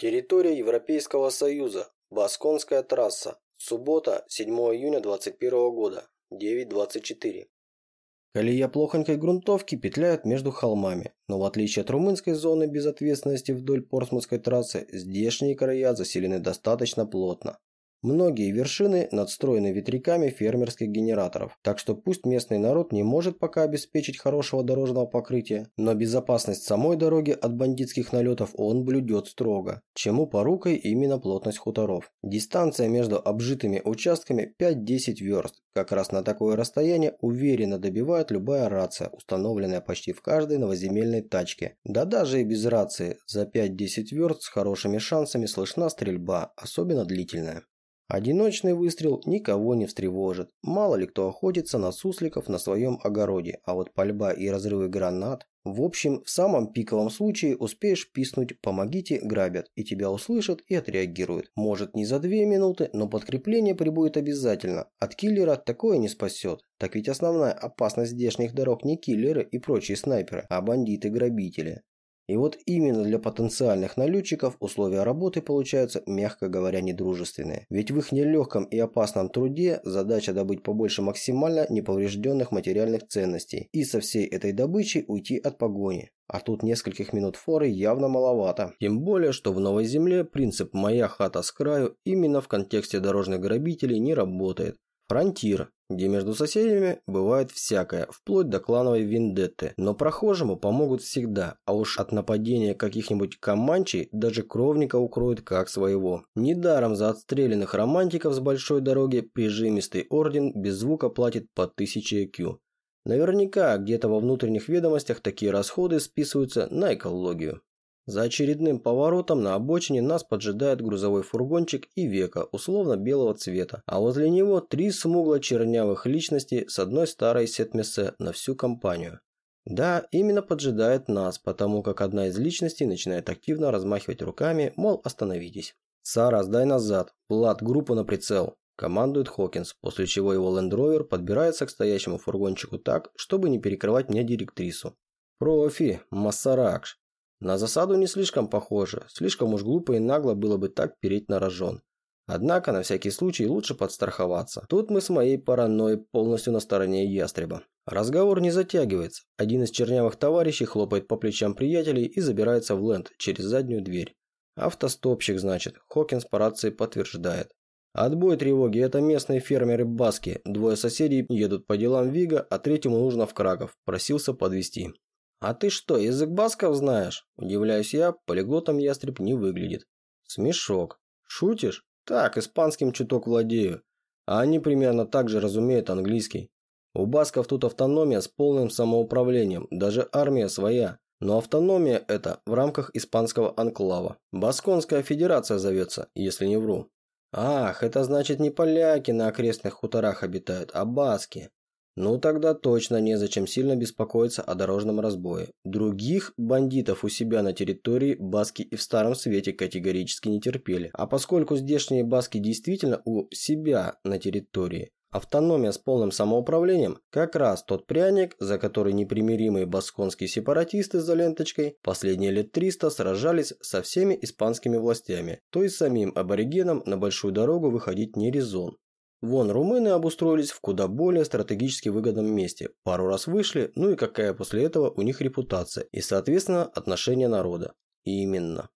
Территория Европейского Союза. Басконская трасса. Суббота, 7 июня 2021 года. 9.24. Колея плохонькой грунтовки петляет между холмами, но в отличие от румынской зоны безответственности вдоль Портсмутской трассы, здешние края заселены достаточно плотно. Многие вершины надстроены ветряками фермерских генераторов, так что пусть местный народ не может пока обеспечить хорошего дорожного покрытия, но безопасность самой дороги от бандитских налетов он блюдет строго, чему порукой именно плотность хуторов. Дистанция между обжитыми участками 5-10 верст, как раз на такое расстояние уверенно добивает любая рация, установленная почти в каждой новоземельной тачке. Да даже и без рации, за 5-10 верст с хорошими шансами слышна стрельба, особенно длительная. Одиночный выстрел никого не встревожит. Мало ли кто охотится на сусликов на своем огороде, а вот пальба и разрывы гранат... В общем, в самом пиковом случае успеешь писнуть «помогите, грабят» и тебя услышат и отреагируют. Может не за две минуты, но подкрепление прибудет обязательно. От киллера такое не спасет. Так ведь основная опасность здешних дорог не киллеры и прочие снайперы, а бандиты-грабители. И вот именно для потенциальных налетчиков условия работы получаются, мягко говоря, недружественные. Ведь в их нелегком и опасном труде задача добыть побольше максимально неповрежденных материальных ценностей и со всей этой добычей уйти от погони. А тут нескольких минут форы явно маловато. Тем более, что в Новой Земле принцип «моя хата с краю» именно в контексте дорожных грабителей не работает. Фронтир, где между соседями бывает всякое, вплоть до клановой вендетты, но прохожему помогут всегда, а уж от нападения каких-нибудь команчей даже кровника укроют как своего. Недаром за отстрелянных романтиков с большой дороги прижимистый орден без звука платит по 1000 IQ. Наверняка где-то во внутренних ведомостях такие расходы списываются на экологию. За очередным поворотом на обочине нас поджидает грузовой фургончик и века условно белого цвета, а возле него три смугло-чернявых личности с одной старой сетмесе на всю компанию. Да, именно поджидает нас, потому как одна из личностей начинает активно размахивать руками, мол, остановитесь. «Сара, сдай назад. Влад, группу на прицел», – командует Хокинс, после чего его лендровер подбирается к стоящему фургончику так, чтобы не перекрывать мне директрису. «Профи, Массаракш. На засаду не слишком похоже, слишком уж глупо и нагло было бы так переть на рожон. Однако, на всякий случай, лучше подстраховаться. Тут мы с моей паранойей полностью на стороне ястреба. Разговор не затягивается. Один из чернявых товарищей хлопает по плечам приятелей и забирается в ленд через заднюю дверь. Автостопщик, значит. Хокинс по рации подтверждает. Отбой тревоги, это местные фермеры Баски. Двое соседей едут по делам Вига, а третьему нужно в Краков. Просился подвести. «А ты что, язык басков знаешь?» Удивляюсь я, полиглотом ястреб не выглядит. Смешок. Шутишь? Так, испанским чуток владею. А они примерно так же разумеют английский. У басков тут автономия с полным самоуправлением, даже армия своя. Но автономия это в рамках испанского анклава. Басконская федерация зовется, если не вру. Ах, это значит не поляки на окрестных хуторах обитают, а баски. Ну тогда точно незачем сильно беспокоиться о дорожном разбое. Других бандитов у себя на территории баски и в Старом Свете категорически не терпели. А поскольку здешние баски действительно у себя на территории, Автономия с полным самоуправлением – как раз тот пряник, за который непримиримые басконские сепаратисты за ленточкой последние лет 300 сражались со всеми испанскими властями, то и самим аборигенам на большую дорогу выходить не резон. Вон, румыны обустроились в куда более стратегически выгодном месте. Пару раз вышли, ну и какая после этого у них репутация и, соответственно, отношение народа. И именно.